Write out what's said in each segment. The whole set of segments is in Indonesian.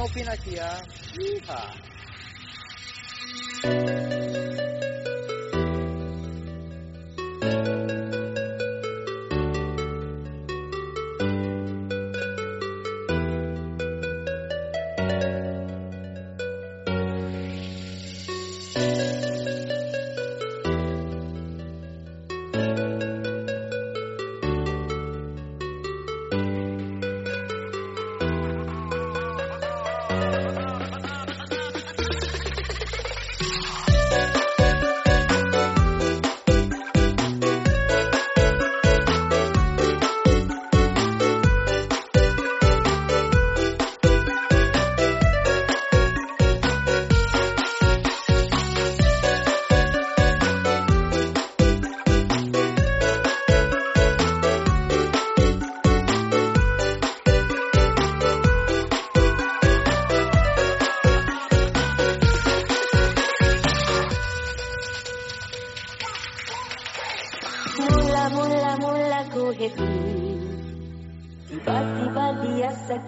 Novin Asia. Yeehaw!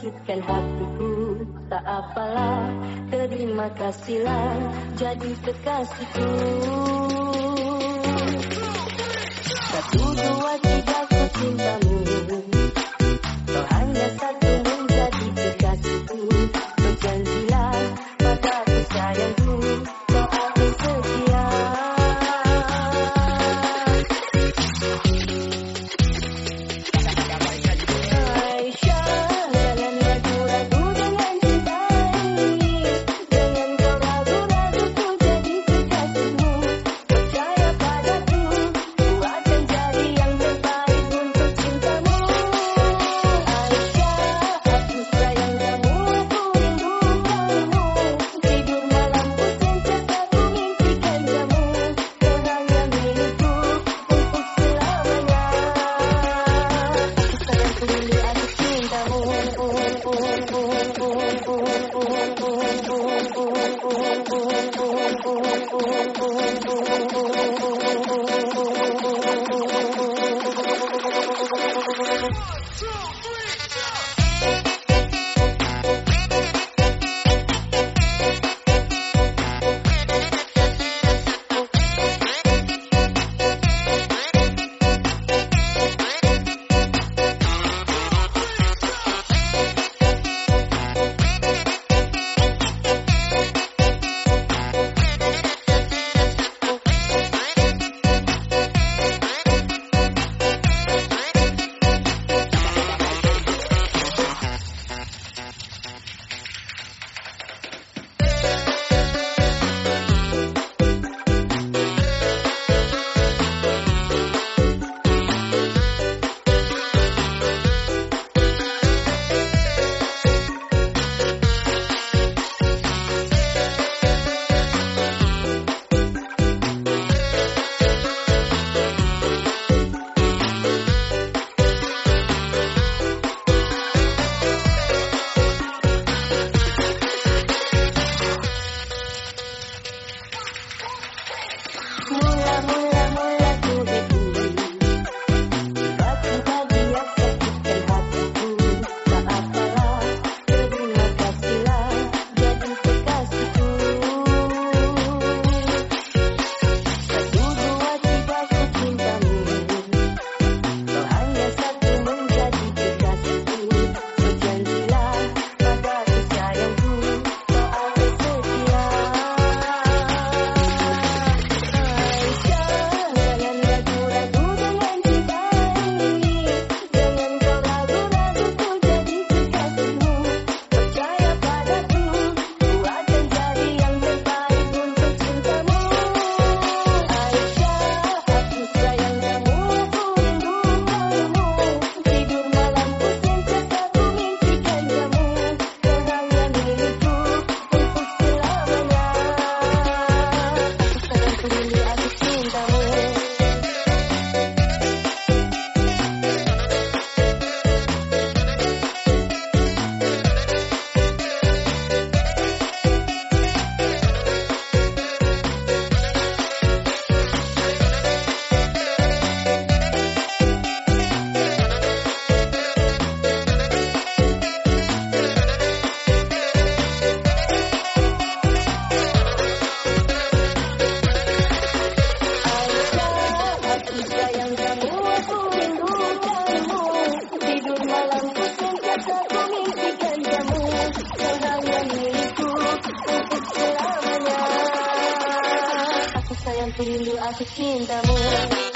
sakitkan hatiku Tak apalah, terima kasihlah Jadi kekasihku. Satu, dua, tiga, ku cintamu. sayang perindu aku cintamu.